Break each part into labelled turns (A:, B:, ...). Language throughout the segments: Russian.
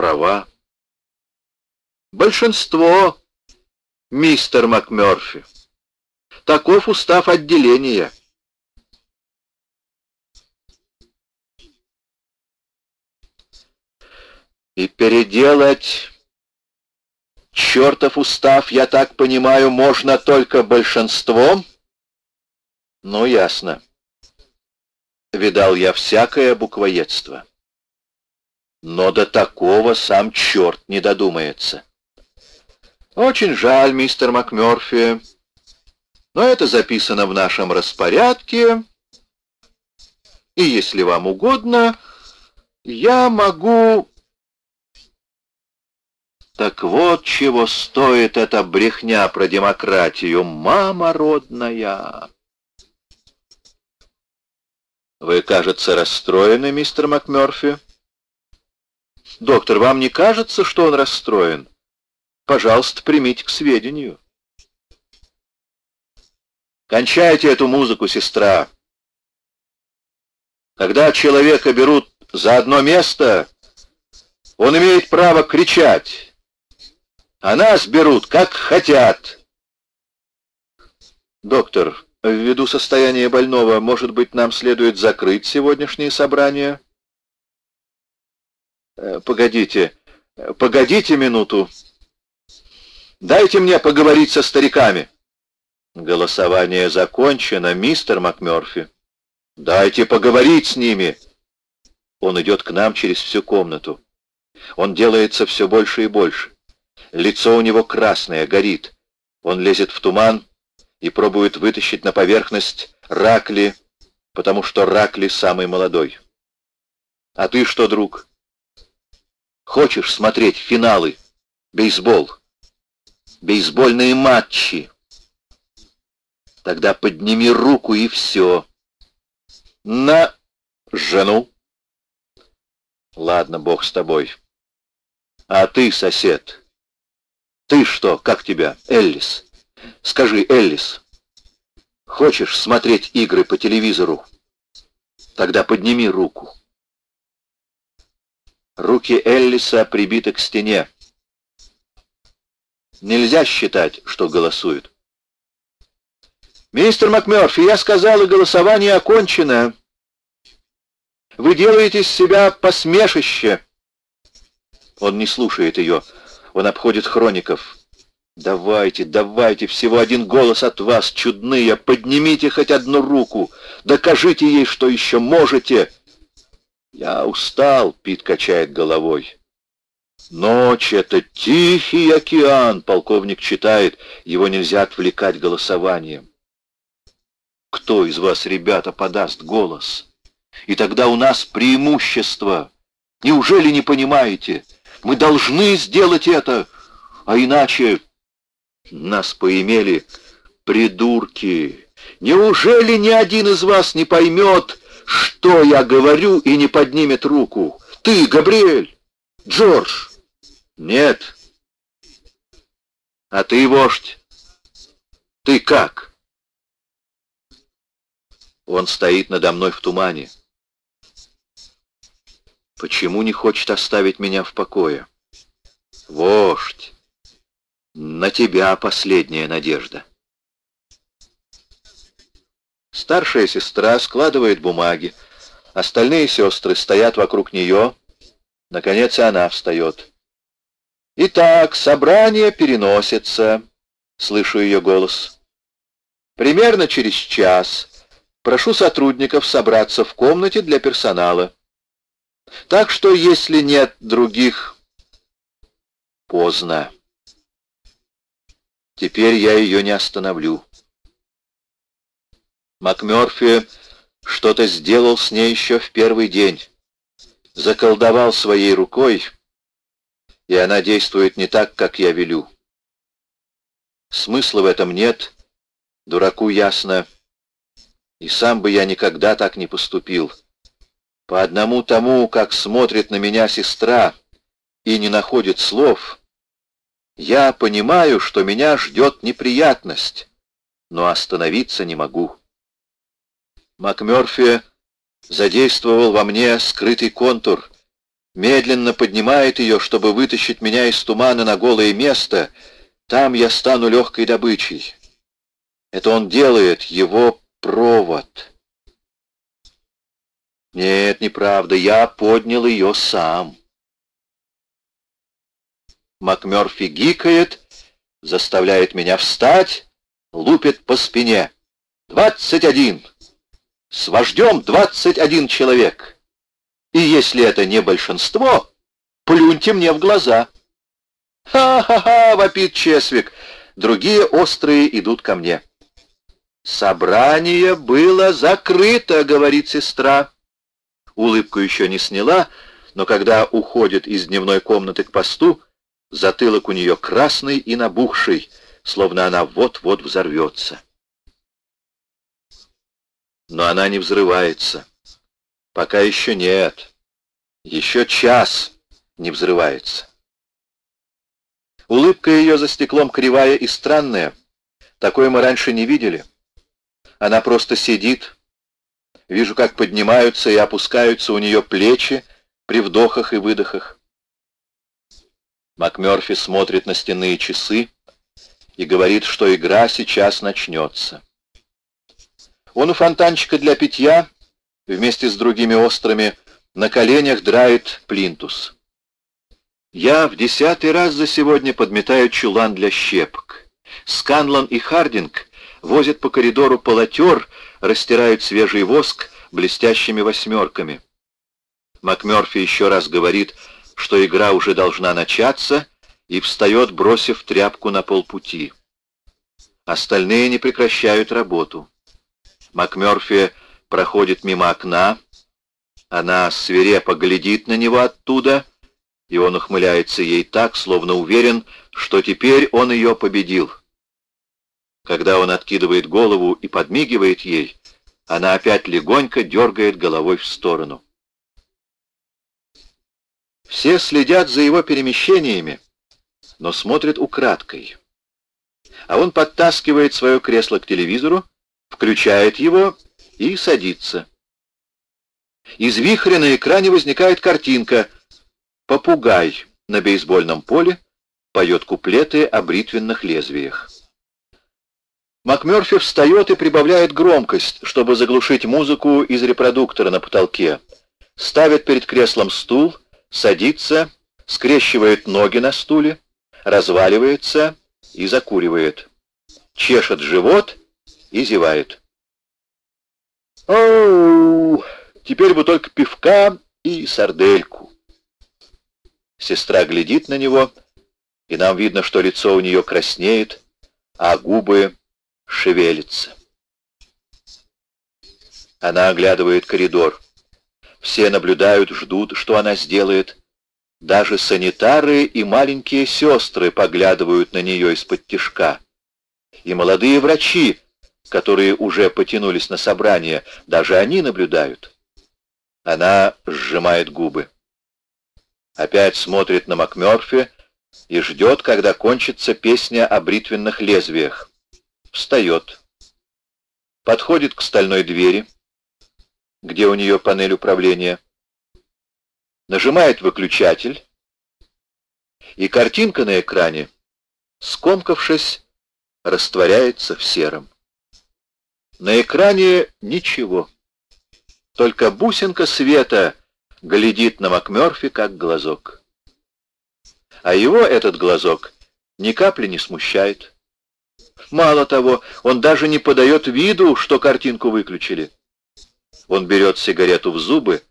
A: права. Большинство, мистер МакМёрфи. Таков устав отделения. И переделать чертов устав, я так понимаю, можно только большинством? Ну, ясно. Видал я всякое буквоедство. Но до такого сам черт не додумается. Очень жаль, мистер МакМёрфи, но это записано в нашем распорядке, и если вам угодно, я могу... Так вот, чего стоит эта брехня про демократию, мама родная. Вы, кажется, расстроены, мистер МакМёрфи? Доктор, вам не кажется, что он расстроен? Пожалуйста, примите к сведению. Кончайте эту музыку, сестра. Когда человека берут за одно место, он имеет право кричать, а нас берут, как хотят. Доктор, ввиду состояния больного, может быть, нам следует закрыть сегодняшнее собрание? Э, погодите, погодите минуту. Дайте мне поговорить со стариками. Голосование закончено, мистер МакМёрфи. Дайте поговорить с ними. Он идет к нам через всю комнату. Он делается все больше и больше. Лицо у него красное, горит. Он лезет в туман и пробует вытащить на поверхность Ракли, потому что Ракли самый молодой. А ты что, друг? Хочешь смотреть финалы? Бейсбол. Бейсбольные матчи. Тогда подними руку и все. На жену. Ладно, бог с тобой. А ты, сосед, ты что, как тебя, Эллис? Скажи, Эллис, хочешь смотреть игры по телевизору? Тогда подними руку. Руки Эллиса прибиты к стене. Нельзя считать, что голосуют. «Мистер МакМёрфи, я сказал, и голосование окончено. Вы делаете из себя посмешище». Он не слушает ее. Он обходит хроников. «Давайте, давайте, всего один голос от вас, чудные, поднимите хоть одну руку, докажите ей, что еще можете». «Я устал», — Пит качает головой. «Ночь — это тихий океан», — полковник читает, его нельзя отвлекать голосованием. «Кто из вас, ребята, подаст голос? И тогда у нас преимущество. Неужели не понимаете? Мы должны сделать это, а иначе нас поимели придурки. Неужели ни один из вас не поймет, что я говорю, и не поднимет руку? Ты, Габриэль! Джордж! Нет. А ты, вождь, ты как? Он стоит надо мной в тумане. Почему не хочет оставить меня в покое? Вождь, на тебя последняя надежда. Старшая сестра складывает бумаги. Остальные сестры стоят вокруг нее. Наконец она встает. «Итак, собрание переносится», — слышу ее голос. «Примерно через час прошу сотрудников собраться в комнате для персонала. Так что, если нет других...» Поздно. Теперь я ее не остановлю. МакМёрфи что-то сделал с ней еще в первый день. Заколдовал своей рукой, и она действует не так, как я велю. Смысла в этом нет, дураку ясно, и сам бы я никогда так не поступил. По одному тому, как смотрит на меня сестра и не находит слов, я понимаю, что меня ждет неприятность, но остановиться не могу. МакМёрфи задействовал во мне скрытый контур. медленно поднимает ее, чтобы вытащить меня из тумана на голое место, там я стану легкой добычей. Это он делает, его провод. Нет, неправда, я поднял ее сам. МакМёрфи гикает, заставляет меня встать, лупит по спине. «Двадцать один! С вождем двадцать один человек! И если это не большинство, плюньте мне в глаза!» «Ха-ха-ха!» — вопит Чесвик. Другие острые идут ко мне. «Собрание было закрыто», — говорит сестра. Улыбку еще не сняла, но когда уходит из дневной комнаты к посту, затылок у нее красный и набухший, словно она вот-вот взорвется. Но она не взрывается. Пока еще нет. Еще час не взрывается. Улыбка ее за стеклом кривая и странная. Такое мы раньше не видели. Она просто сидит. Вижу, как поднимаются и опускаются у нее плечи при вдохах и выдохах. МакМёрфи смотрит на стенные часы и говорит, что игра сейчас начнется. Он у фонтанчика для питья вместе с другими острыми на коленях драет плинтус. Я в десятый раз за сегодня подметаю чулан для щепок. Сканлан и Хардинг возят по коридору полотер, растирают свежий воск блестящими восьмерками. МакМёрфи еще раз говорит, что игра уже должна начаться, и встает, бросив тряпку на полпути. Остальные не прекращают работу. МакМёрфи проходит мимо окна, она свирепо глядит на него оттуда, и он ухмыляется ей так, словно уверен, что теперь он ее победил. Когда он откидывает голову и подмигивает ей, она опять легонько дергает головой в сторону. Все следят за его перемещениями, но смотрят украдкой. А он подтаскивает свое кресло к телевизору, включает его и садится. Из вихря на экране возникает картинка. Попугай на бейсбольном поле поет куплеты о бритвенных лезвиях. МакМёрфи встает и прибавляет громкость, чтобы заглушить музыку из репродуктора на потолке. Ставит перед креслом стул — садится, скрещивает ноги на стуле, разваливается и закуривает, чешет живот и зевает. «Оу, теперь бы только пивка и сардельку». Сестра глядит на него, и нам видно, что лицо у нее краснеет, а губы шевелятся. Она оглядывает коридор. Все наблюдают, ждут, что она сделает. Даже санитары и маленькие сестры поглядывают на нее из-под тишка. И молодые врачи, которые уже потянулись на собрание, даже они наблюдают. Она сжимает губы. Опять смотрит на МакМёрфи и ждет, когда кончится песня о бритвенных лезвиях. Встает. Подходит к стальной двери где у нее панель управления, нажимает выключатель, и картинка на экране, скомкавшись, растворяется в сером. На экране ничего, только бусинка света глядит на МакМёрфи как глазок. А его этот глазок ни капли не смущает. Мало того, он даже не подает виду, что картинку выключили. Он берет сигарету в зубы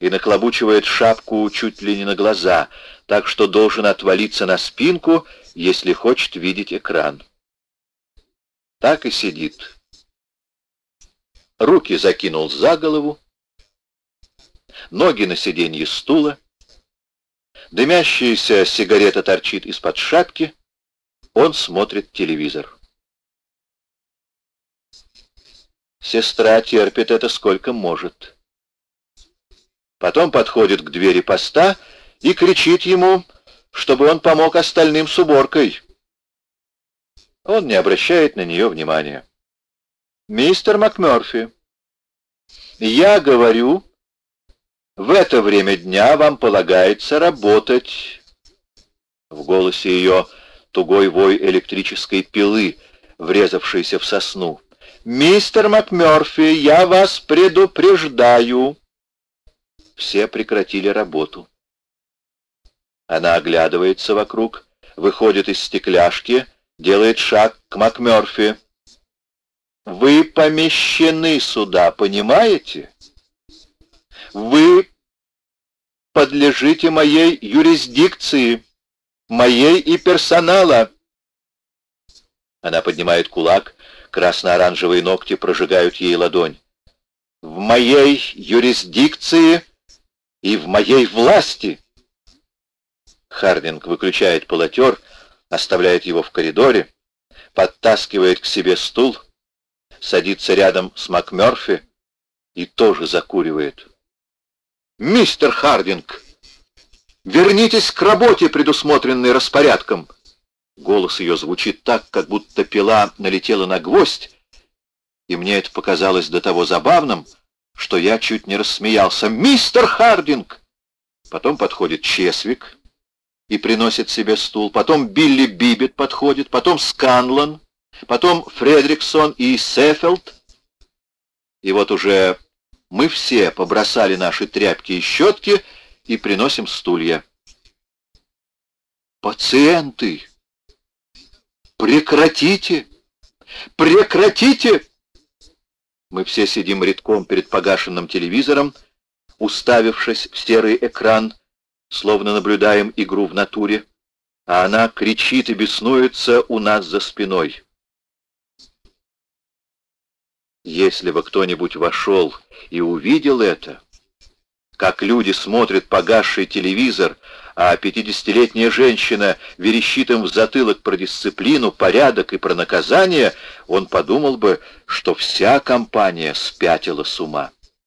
A: и наклобучивает шапку чуть ли не на глаза, так что должен отвалиться на спинку, если хочет видеть экран. Так и сидит. Руки закинул за голову, ноги на сиденье стула, дымящаяся сигарета торчит из-под шапки, он смотрит телевизор. Сестра терпит это сколько может. Потом подходит к двери поста и кричит ему, чтобы он помог остальным с уборкой. Он не обращает на нее внимания. «Мистер МакМёрфи, я говорю, В это время дня вам полагается работать. В голосе ее тугой вой электрической пилы, врезавшейся в сосну. «Мистер МакМёрфи, я вас предупреждаю!» Все прекратили работу. Она оглядывается вокруг, выходит из стекляшки, делает шаг к МакМёрфи. «Вы помещены сюда, понимаете? Вы подлежите моей юрисдикции, моей и персонала». Она поднимает кулак, красно-оранжевые ногти прожигают ей ладонь. «В моей юрисдикции и в моей власти!» Хардинг выключает полотер, оставляет его в коридоре, подтаскивает к себе стул, садится рядом с МакМёрфи и тоже закуривает. «Мистер Хардинг, вернитесь к работе, предусмотренной распорядком!» Голос ее звучит так, как будто пила налетела на гвоздь, и мне это показалось до того забавным, что я чуть не рассмеялся. «Мистер Хардинг!» Потом подходит Чесвик и приносит себе стул, потом Билли Бибет подходит, потом Сканлан, потом Фредриксон и Сеффилд. И вот уже мы все побросали наши тряпки и щетки и приносим стулья. «Пациенты!» Прекратите! Прекратите! Мы все сидим редком перед погашенным телевизором, уставившись в серый экран, словно наблюдаем игру в натуре, а она кричит и беснуется у нас за спиной. Если бы кто-нибудь вошел и увидел это, как люди смотрят погасший телевизор, а пятидесятилетняя женщина верещит им в затылок про дисциплину, порядок и про наказание, он подумал бы, что вся компания спятила с ума.